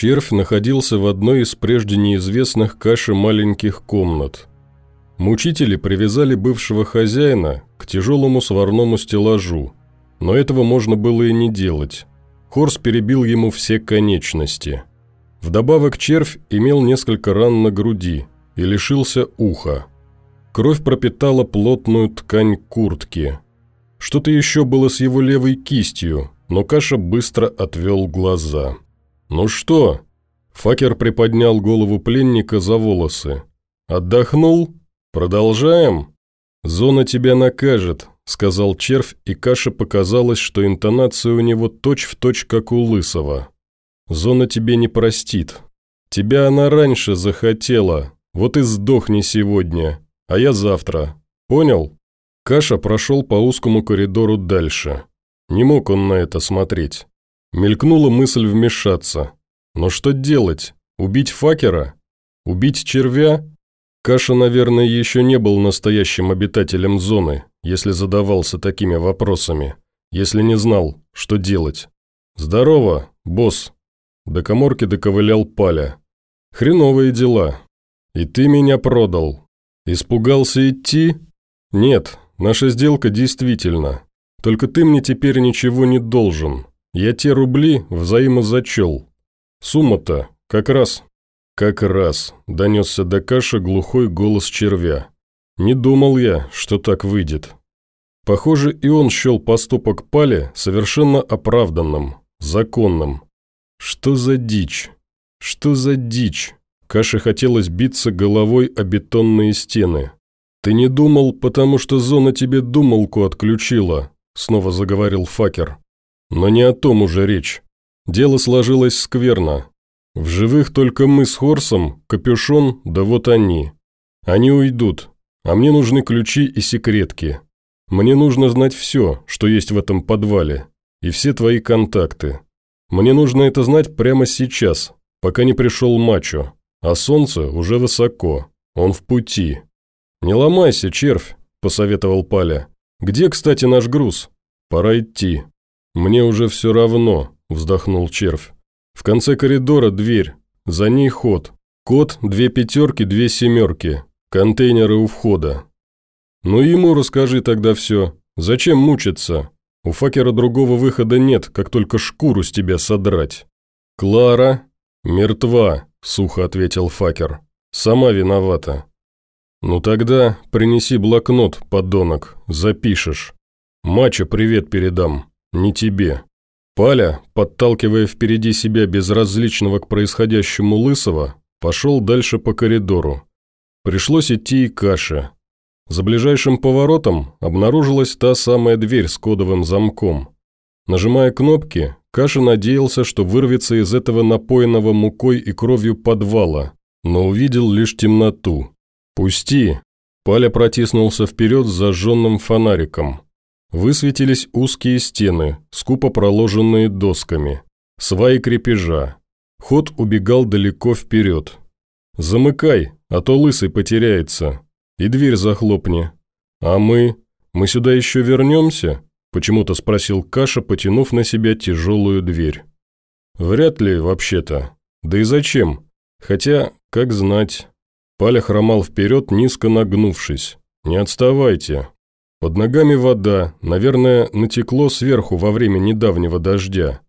Червь находился в одной из прежде неизвестных каши маленьких комнат. Мучители привязали бывшего хозяина к тяжелому сварному стеллажу, но этого можно было и не делать. Хорс перебил ему все конечности. Вдобавок червь имел несколько ран на груди и лишился уха. Кровь пропитала плотную ткань куртки. Что-то еще было с его левой кистью, но Каша быстро отвел глаза. «Ну что?» Факер приподнял голову пленника за волосы. «Отдохнул? Продолжаем?» «Зона тебя накажет», – сказал червь, и Каше показалось, что интонация у него точь-в-точь, точь, как у Лысого. «Зона тебе не простит. Тебя она раньше захотела, вот и сдохни сегодня, а я завтра. Понял?» Каша прошел по узкому коридору дальше. Не мог он на это смотреть. Мелькнула мысль вмешаться. Но что делать? Убить факера? Убить червя? Каша, наверное, еще не был настоящим обитателем зоны, если задавался такими вопросами, если не знал, что делать. «Здорово, босс!» До коморки доковылял Паля. «Хреновые дела. И ты меня продал. Испугался идти? Нет, наша сделка действительно. Только ты мне теперь ничего не должен. Я те рубли взаимозачел. Сумма-то как раз...» «Как раз», – донесся до каши глухой голос червя. «Не думал я, что так выйдет». Похоже, и он счел поступок Пали совершенно оправданным, законным. Что за дичь? Что за дичь? Каше хотелось биться головой о бетонные стены. «Ты не думал, потому что зона тебе думалку отключила», – снова заговорил Факер. Но не о том уже речь. Дело сложилось скверно. В живых только мы с Хорсом, Капюшон, да вот они. Они уйдут, а мне нужны ключи и секретки. Мне нужно знать все, что есть в этом подвале, и все твои контакты. Мне нужно это знать прямо сейчас, пока не пришел Мачо, а солнце уже высоко, он в пути. «Не ломайся, червь», – посоветовал Паля. «Где, кстати, наш груз? Пора идти». «Мне уже все равно», – вздохнул червь. «В конце коридора дверь, за ней ход. Код – две пятерки, две семерки. Контейнеры у входа». «Ну ему расскажи тогда все. Зачем мучиться? У факера другого выхода нет, как только шкуру с тебя содрать». «Клара?» «Мертва», – сухо ответил факер. «Сама виновата». «Ну тогда принеси блокнот, подонок, запишешь. Мачо привет передам». «Не тебе». Паля, подталкивая впереди себя безразличного к происходящему Лысого, пошел дальше по коридору. Пришлось идти и каше. За ближайшим поворотом обнаружилась та самая дверь с кодовым замком. Нажимая кнопки, Каша надеялся, что вырвется из этого напоенного мукой и кровью подвала, но увидел лишь темноту. «Пусти!» Паля протиснулся вперед с зажженным фонариком. Высветились узкие стены, скупо проложенные досками, сваи крепежа. Ход убегал далеко вперед. «Замыкай, а то лысый потеряется. И дверь захлопни. А мы? Мы сюда еще вернемся?» Почему-то спросил Каша, потянув на себя тяжелую дверь. «Вряд ли, вообще-то. Да и зачем? Хотя, как знать...» Паля хромал вперед, низко нагнувшись. «Не отставайте, под ногами вода, наверное, натекло сверху во время недавнего дождя.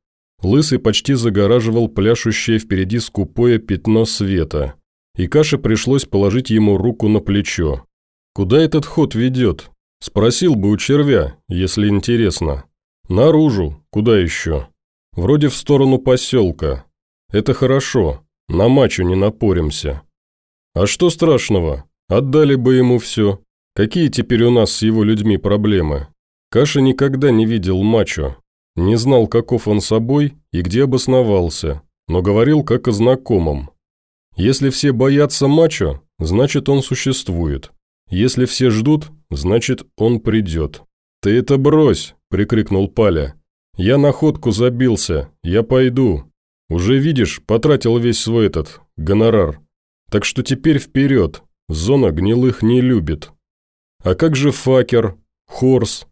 Лысый почти загораживал пляшущее впереди скупое пятно света, и Каше пришлось положить ему руку на плечо. «Куда этот ход ведет?» Спросил бы у червя, если интересно. «Наружу, куда еще?» «Вроде в сторону поселка. Это хорошо, на мачу не напоримся». «А что страшного? Отдали бы ему все. Какие теперь у нас с его людьми проблемы? Каша никогда не видел мачо, не знал, каков он собой и где обосновался, но говорил как о знакомом. Если все боятся мачо, значит он существует. Если все ждут, значит он придет. «Ты это брось!» – прикрикнул Паля. «Я на ходку забился, я пойду. Уже видишь, потратил весь свой этот, гонорар. Так что теперь вперед, зона гнилых не любит». А как же Факер, Хорс?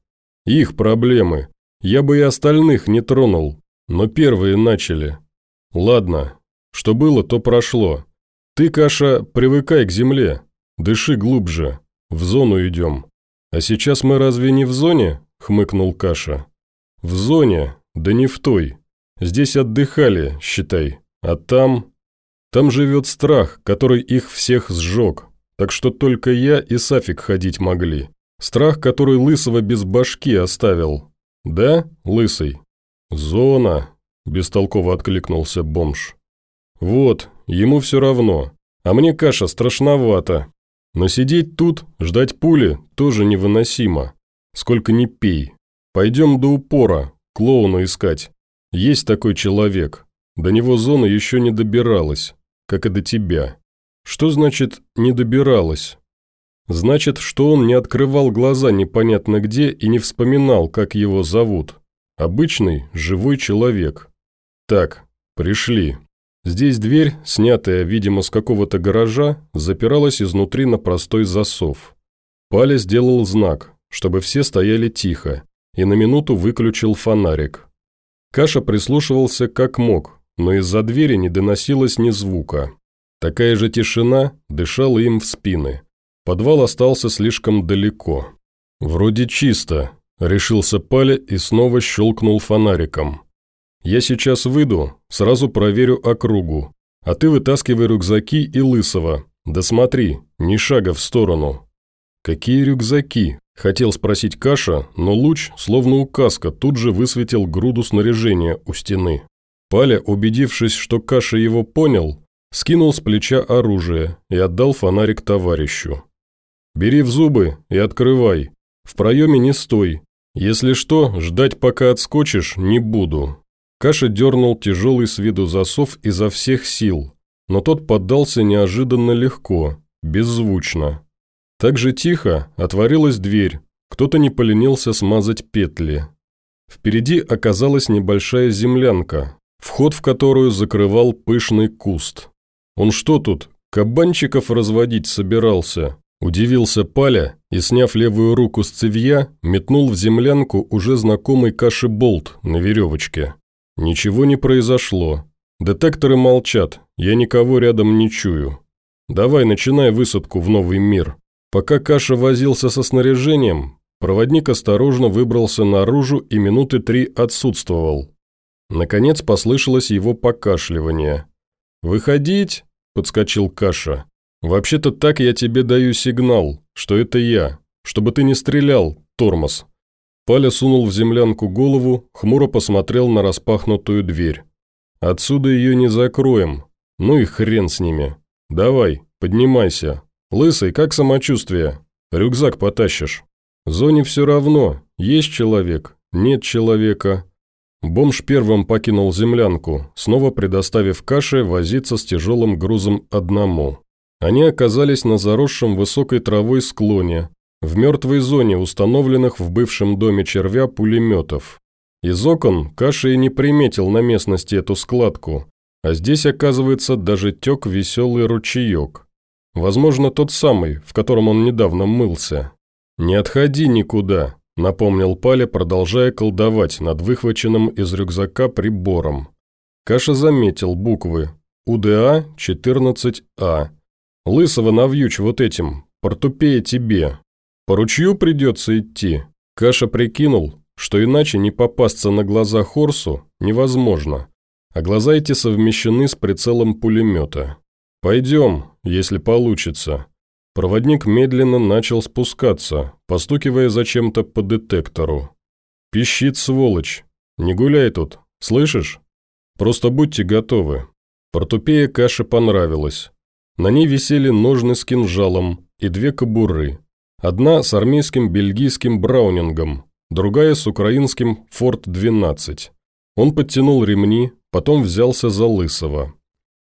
Их проблемы. Я бы и остальных не тронул, но первые начали. Ладно, Что было, то прошло. Ты, Каша, привыкай к земле. Дыши глубже. В зону идем. А сейчас мы разве не в зоне?» – хмыкнул Каша. «В зоне, да не в той. Здесь отдыхали, считай. А там... Там живет страх, который их всех сжег. Так что только я и Сафик ходить могли. Страх, который Лысого без башки оставил. Да, Лысый?» «Зона», – бестолково откликнулся бомж. «Вот, ему все равно. А мне каша страшновато. Но сидеть тут, ждать пули, тоже невыносимо. Сколько ни пей. Пойдем до упора, клоуна искать. Есть такой человек. До него зона еще не добиралась, как и до тебя. Что значит «не добиралась»? Значит, что он не открывал глаза непонятно где и не вспоминал, как его зовут. Обычный, живой человек. Так, пришли. Здесь дверь, снятая, видимо, с какого-то гаража, запиралась изнутри на простой засов. Паля сделал знак, чтобы все стояли тихо, и на минуту выключил фонарик. Каша прислушивался как мог, но из-за двери не доносилось ни звука. Такая же тишина дышала им в спины. Подвал остался слишком далеко. «Вроде чисто», – решился Паля и снова щелкнул фонариком. «Я сейчас выйду, сразу проверю округу, а ты вытаскивай рюкзаки и лысого. Да смотри, ни шага в сторону». «Какие рюкзаки?» – хотел спросить Каша, но луч, словно указка, тут же высветил груду снаряжения у стены. Паля, убедившись, что Каша его понял, скинул с плеча оружие и отдал фонарик товарищу. «Бери в зубы и открывай. В проеме не стой. Если что, ждать пока отскочишь не буду». Каша дернул тяжелый с виду засов изо всех сил, но тот поддался неожиданно легко, беззвучно. Так же тихо отворилась дверь, кто-то не поленился смазать петли. Впереди оказалась небольшая землянка, вход в которую закрывал пышный куст. «Он что тут, кабанчиков разводить собирался?» Удивился Паля и, сняв левую руку с цевья, метнул в землянку уже знакомый каши болт на веревочке. Ничего не произошло. Детекторы молчат, я никого рядом не чую. Давай, начинай высадку в новый мир. Пока Каша возился со снаряжением, проводник осторожно выбрался наружу и минуты три отсутствовал. Наконец послышалось его покашливание. «Выходить?» – подскочил Каша. «Вообще-то так я тебе даю сигнал, что это я, чтобы ты не стрелял, тормоз». Паля сунул в землянку голову, хмуро посмотрел на распахнутую дверь. «Отсюда ее не закроем. Ну и хрен с ними. Давай, поднимайся. Лысый, как самочувствие? Рюкзак потащишь. Зоне все равно, есть человек, нет человека». Бомж первым покинул землянку, снова предоставив каше возиться с тяжелым грузом одному. Они оказались на заросшем высокой травой склоне, в мертвой зоне установленных в бывшем доме червя пулеметов. Из окон Каша и не приметил на местности эту складку, а здесь, оказывается, даже тек веселый ручеек. Возможно, тот самый, в котором он недавно мылся. «Не отходи никуда», – напомнил Паля, продолжая колдовать над выхваченным из рюкзака прибором. Каша заметил буквы УДА-14А. «Лысого навьючь вот этим, портупея тебе, по ручью придется идти. Каша прикинул, что иначе не попасться на глаза Хорсу невозможно, а глаза эти совмещены с прицелом пулемета. «Пойдем, если получится». Проводник медленно начал спускаться, постукивая зачем-то по детектору. «Пищит сволочь. Не гуляй тут, слышишь? Просто будьте готовы». Портупея каше понравилась. На ней висели ножны с кинжалом и две кобуры – Одна с армейским бельгийским браунингом, другая с украинским «Форт-12». Он подтянул ремни, потом взялся за Лысого.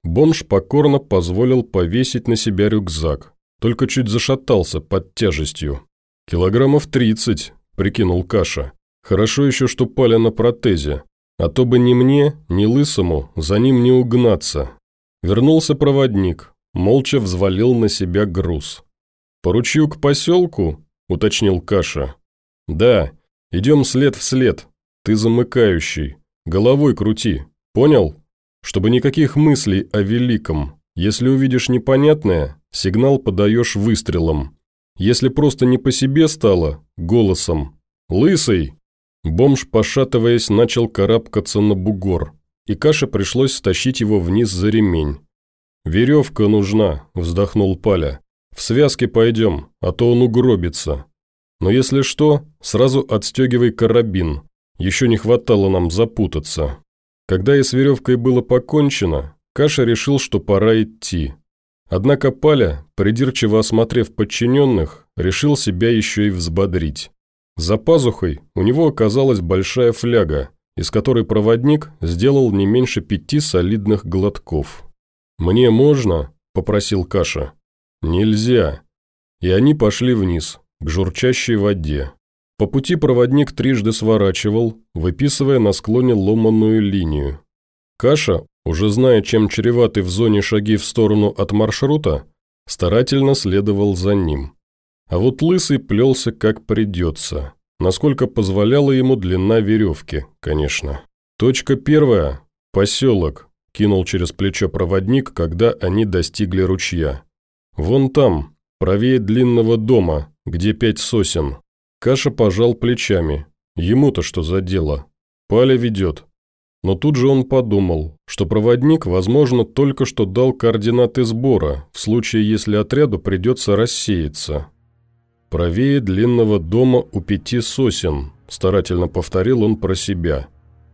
Бомж покорно позволил повесить на себя рюкзак, только чуть зашатался под тяжестью. «Килограммов тридцать», – прикинул Каша. «Хорошо еще, что пали на протезе, а то бы ни мне, ни Лысому за ним не угнаться». Вернулся проводник, молча взвалил на себя груз. «По ручью к поселку?» – уточнил Каша. «Да, идем след в след. Ты замыкающий. Головой крути. Понял?» чтобы никаких мыслей о великом. Если увидишь непонятное, сигнал подаешь выстрелом. Если просто не по себе стало, голосом. «Лысый!» Бомж, пошатываясь, начал карабкаться на бугор, и Каше пришлось стащить его вниз за ремень. «Веревка нужна», – вздохнул Паля. «В связке пойдем, а то он угробится. Но если что, сразу отстегивай карабин. Еще не хватало нам запутаться». Когда и с веревкой было покончено, Каша решил, что пора идти. Однако Паля, придирчиво осмотрев подчиненных, решил себя еще и взбодрить. За пазухой у него оказалась большая фляга, из которой проводник сделал не меньше пяти солидных глотков. «Мне можно?» – попросил Каша. «Нельзя». И они пошли вниз, к журчащей воде. По пути проводник трижды сворачивал, выписывая на склоне ломаную линию. Каша, уже зная, чем чреваты в зоне шаги в сторону от маршрута, старательно следовал за ним. А вот Лысый плелся как придется, насколько позволяла ему длина веревки, конечно. Точка первая – поселок, – кинул через плечо проводник, когда они достигли ручья. «Вон там, правее длинного дома, где пять сосен». Каша пожал плечами. Ему-то что за дело? Паля ведет. Но тут же он подумал, что проводник, возможно, только что дал координаты сбора, в случае, если отряду придется рассеяться. «Правее длинного дома у пяти сосен», – старательно повторил он про себя.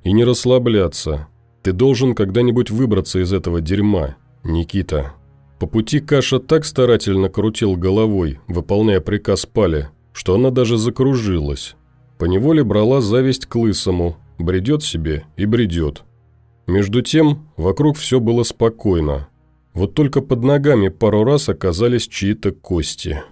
«И не расслабляться. Ты должен когда-нибудь выбраться из этого дерьма, Никита». По пути Каша так старательно крутил головой, выполняя приказ Пали, что она даже закружилась. Поневоле брала зависть к лысому, бредет себе и бредет. Между тем, вокруг все было спокойно. Вот только под ногами пару раз оказались чьи-то кости –